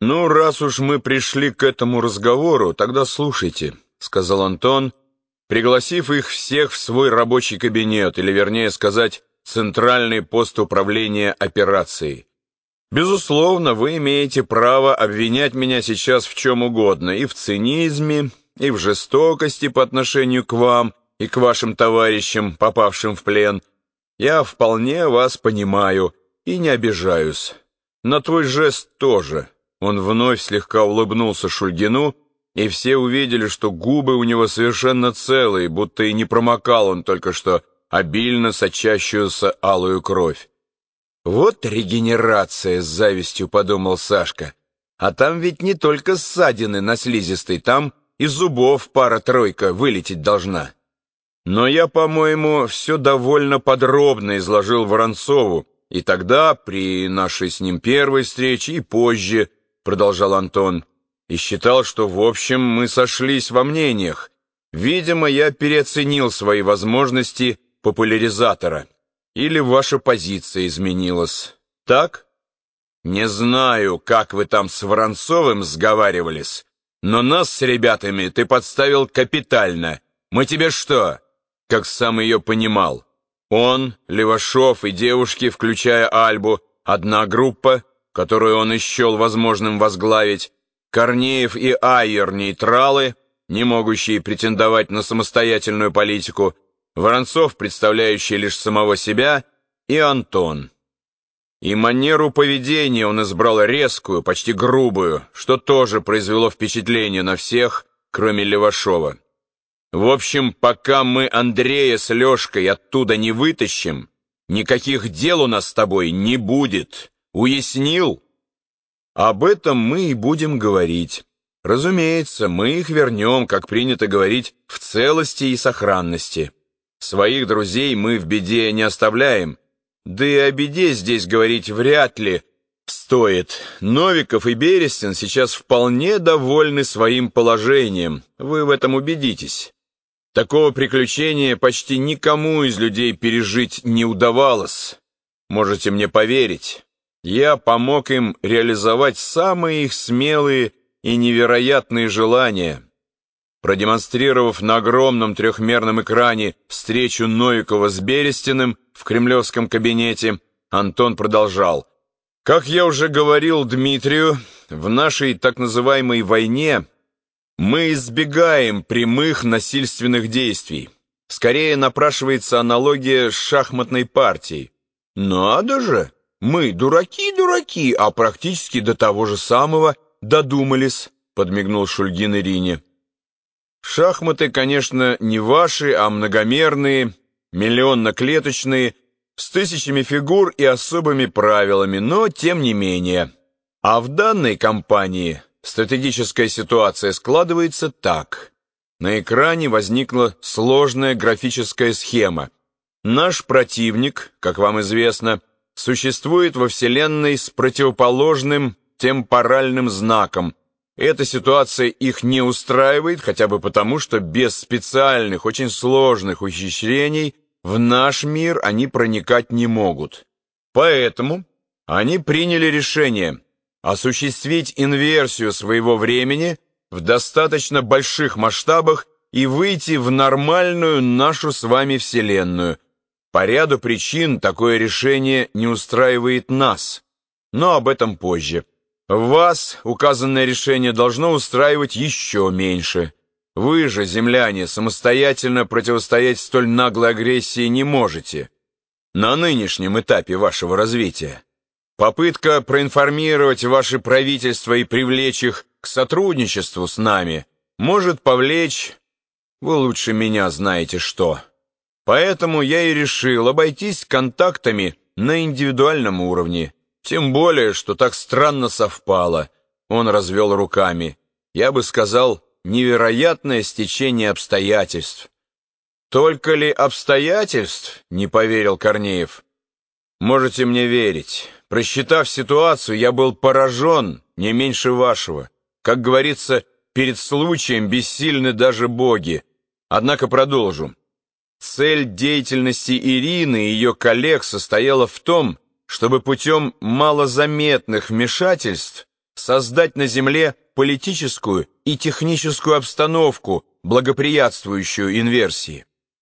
«Ну, раз уж мы пришли к этому разговору, тогда слушайте», — сказал Антон, пригласив их всех в свой рабочий кабинет, или, вернее сказать, центральный пост управления операцией. «Безусловно, вы имеете право обвинять меня сейчас в чем угодно, и в цинизме, и в жестокости по отношению к вам и к вашим товарищам, попавшим в плен. Я вполне вас понимаю и не обижаюсь. На твой жест тоже». Он вновь слегка улыбнулся Шульгину, и все увидели, что губы у него совершенно целые, будто и не промокал он только что обильно сочащуюся алую кровь. «Вот регенерация!» — с завистью подумал Сашка. «А там ведь не только ссадины на слизистой, там и зубов пара-тройка вылететь должна». Но я, по-моему, все довольно подробно изложил Воронцову, и тогда, при нашей с ним первой встрече, и позже, продолжал Антон, и считал, что в общем мы сошлись во мнениях. Видимо, я переоценил свои возможности популяризатора. Или ваша позиция изменилась. Так? Не знаю, как вы там с Воронцовым сговаривались, но нас с ребятами ты подставил капитально. Мы тебе что, как сам ее понимал? Он, Левашов и девушки, включая Альбу, одна группа — которую он исчел возможным возглавить, Корнеев и Айер нейтралы, не могущие претендовать на самостоятельную политику, Воронцов, представляющий лишь самого себя, и Антон. И манеру поведения он избрал резкую, почти грубую, что тоже произвело впечатление на всех, кроме Левашова. В общем, пока мы Андрея с Лешкой оттуда не вытащим, никаких дел у нас с тобой не будет. Уяснил? Об этом мы и будем говорить. Разумеется, мы их вернем, как принято говорить, в целости и сохранности. Своих друзей мы в беде не оставляем. Да и о беде здесь говорить вряд ли стоит. Новиков и Берестин сейчас вполне довольны своим положением. Вы в этом убедитесь. Такого приключения почти никому из людей пережить не удавалось. Можете мне поверить. Я помог им реализовать самые их смелые и невероятные желания. Продемонстрировав на огромном трехмерном экране встречу Новикова с Берестиным в кремлевском кабинете, Антон продолжал. «Как я уже говорил Дмитрию, в нашей так называемой войне мы избегаем прямых насильственных действий. Скорее напрашивается аналогия с шахматной партией. Надо же! Мы дураки-дураки, а практически до того же самого додумались, подмигнул Шульгин Ирине. Шахматы, конечно, не ваши, а многомерные, миллионно-клеточные, с тысячами фигур и особыми правилами, но тем не менее. А в данной компании стратегическая ситуация складывается так. На экране возникла сложная графическая схема. Наш противник, как вам известно, существует во Вселенной с противоположным темпоральным знаком. Эта ситуация их не устраивает, хотя бы потому, что без специальных, очень сложных ухищрений в наш мир они проникать не могут. Поэтому они приняли решение осуществить инверсию своего времени в достаточно больших масштабах и выйти в нормальную нашу с вами Вселенную, по ряду причин такое решение не устраивает нас, но об этом позже. Вас указанное решение должно устраивать еще меньше. Вы же, земляне, самостоятельно противостоять столь наглой агрессии не можете. На нынешнем этапе вашего развития. Попытка проинформировать ваше правительство и привлечь их к сотрудничеству с нами может повлечь... Вы лучше меня знаете что. Поэтому я и решил обойтись контактами на индивидуальном уровне. Тем более, что так странно совпало. Он развел руками. Я бы сказал, невероятное стечение обстоятельств. «Только ли обстоятельств?» — не поверил Корнеев. «Можете мне верить. Просчитав ситуацию, я был поражен не меньше вашего. Как говорится, перед случаем бессильны даже боги. Однако продолжу. Цель деятельности Ирины и ее коллег состояла в том, чтобы путем малозаметных вмешательств создать на Земле политическую и техническую обстановку, благоприятствующую инверсии.